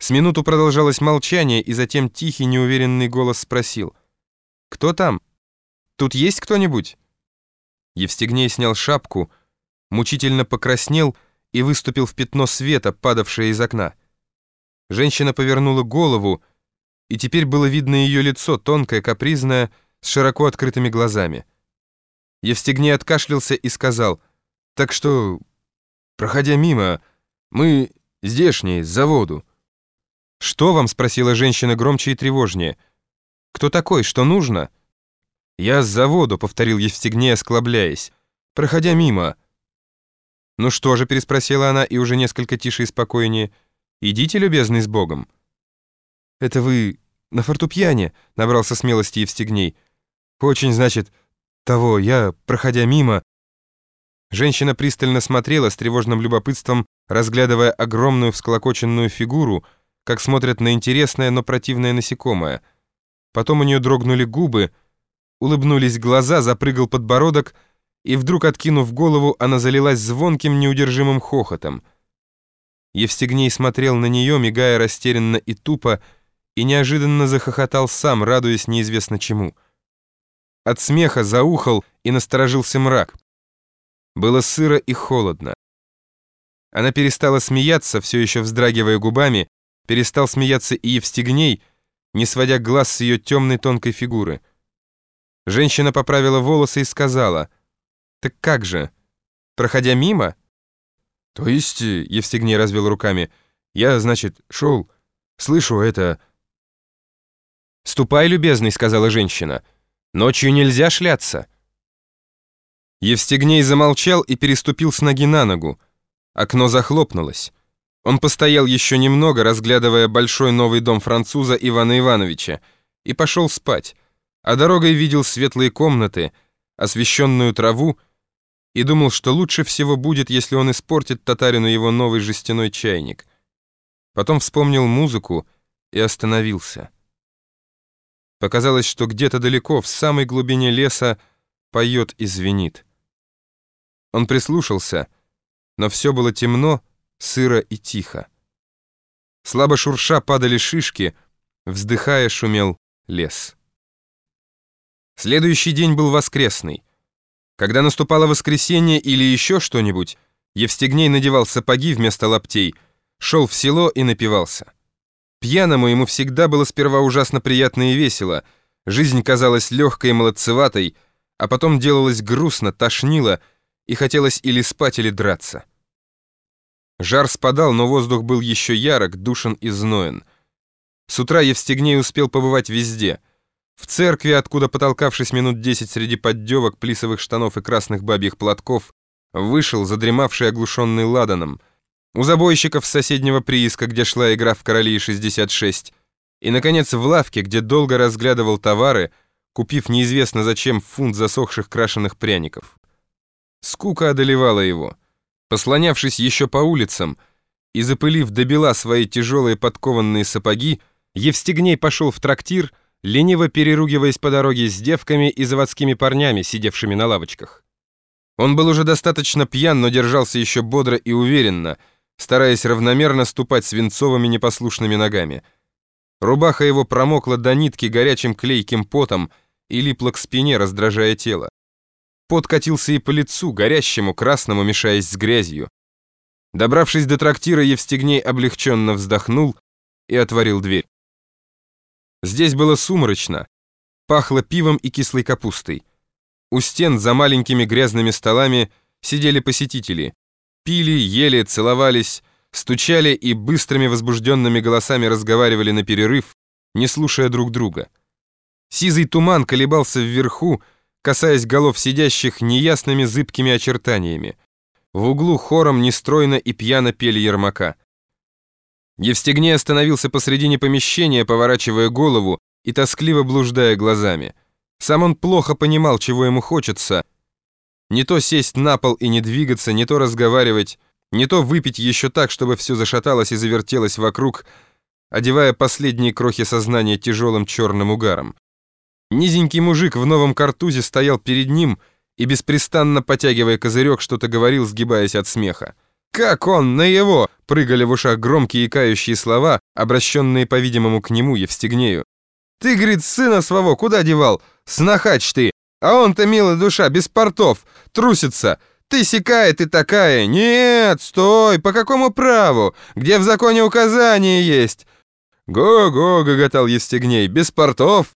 С минуту продолжалось молчание, и затем тихий, неуверенный голос спросил. «Кто там? Тут есть кто-нибудь?» Евстигней снял шапку, мучительно покраснел и выступил в пятно света, падавшее из окна. Женщина повернула голову, и теперь было видно ее лицо, тонкое, капризное, с широко открытыми глазами. Евстигней откашлялся и сказал, «Так что, проходя мимо, мы здешние, с заводу». «Что вам?» — спросила женщина громче и тревожнее. «Кто такой? Что нужно?» «Я с заводу», — повторил Евстигней, осклабляясь. «Проходя мимо». «Ну что же?» — переспросила она и уже несколько тише и спокойнее. «Идите, любезный, с Богом». «Это вы на фортепиане?» — набрался смелости Евстигней. «Очень, значит, того, я, проходя мимо...» Женщина пристально смотрела с тревожным любопытством, разглядывая огромную всколокоченную фигуру, как смотрят на интересное, но противное насекомое. Потом у нее дрогнули губы, улыбнулись глаза, запрыгал подбородок, и вдруг, откинув голову, она залилась звонким, неудержимым хохотом. Евстигней смотрел на нее, мигая растерянно и тупо, и неожиданно захохотал сам, радуясь неизвестно чему. От смеха заухал и насторожился мрак. Было сыро и холодно. Она перестала смеяться, все еще вздрагивая губами, перестал смеяться и Евстигней, не сводя глаз с ее темной тонкой фигуры. Женщина поправила волосы и сказала, «Так как же, проходя мимо?» «То есть, э, — Евстигней развел руками, — я, значит, шел, слышу это...» «Ступай, любезный», — сказала женщина. «Ночью нельзя шляться». Евстигней замолчал и переступил с ноги на ногу. Окно захлопнулось. Он постоял еще немного, разглядывая большой новый дом француза Ивана Ивановича, и пошел спать, а дорогой видел светлые комнаты, освещенную траву, и думал, что лучше всего будет, если он испортит татарину его новый жестяной чайник. Потом вспомнил музыку и остановился. Показалось, что где-то далеко, в самой глубине леса, поет и звенит. Он прислушался, но все было темно, сыро и тихо. Слабо шурша падали шишки, вздыхая шумел лес. Следующий день был воскресный. Когда наступало воскресенье или еще что-нибудь, Евстигней надевал сапоги вместо лаптей, шел в село и напивался. Пьяному ему всегда было сперва ужасно приятно и весело. Жизнь казалась легкой и молодцеватой, а потом делалось грустно, тошнило, и хотелось или спать, или драться. Жар спадал, но воздух был еще ярок, душен и зноен. С утра Евстигней успел побывать везде. В церкви, откуда, потолкавшись минут десять среди поддевок, плисовых штанов и красных бабьих платков, вышел, задремавший оглушенный ладаном — у забойщиков с соседнего прииска, где шла игра в «Короли 66», и, наконец, в лавке, где долго разглядывал товары, купив неизвестно зачем фунт засохших крашеных пряников. Скука одолевала его. Послонявшись еще по улицам и запылив до бела свои тяжелые подкованные сапоги, Евстигней пошел в трактир, лениво переругиваясь по дороге с девками и заводскими парнями, сидевшими на лавочках. Он был уже достаточно пьян, но держался еще бодро и уверенно — стараясь равномерно ступать свинцовыми непослушными ногами. Рубаха его промокла до нитки горячим клейким потом и липла к спине, раздражая тело. Пот катился и по лицу, горящему, красному, мешаясь с грязью. Добравшись до трактира, Евстигней облегченно вздохнул и отворил дверь. Здесь было сумрачно, пахло пивом и кислой капустой. У стен за маленькими грязными столами сидели посетители. Пили, ели, целовались, стучали и быстрыми возбужденными голосами разговаривали на перерыв, не слушая друг друга. Сизый туман колебался вверху, касаясь голов сидящих неясными зыбкими очертаниями. В углу хором нестройно и пьяно пели Ермака. Евстигней остановился посредине помещения, поворачивая голову и тоскливо блуждая глазами. Сам он плохо понимал, чего ему хочется — не то сесть на пол и не двигаться, не то разговаривать, не то выпить еще так, чтобы все зашаталось и завертелось вокруг, одевая последние крохи сознания тяжелым черным угаром. Низенький мужик в новом картузе стоял перед ним и, беспрестанно потягивая козырек, что-то говорил, сгибаясь от смеха. Как он на его? Прыгали в ушах громкие икающие слова, обращенные, по-видимому, к нему, Евстигнею. Ты, говорит, сына своего куда девал? Снахач ты! А он-то, милая душа, без портов, трусится. Ты сякая, ты такая. Нет, стой, по какому праву? Где в законе указание есть? «Го-го!» — гоготал Евстигней. «Без портов?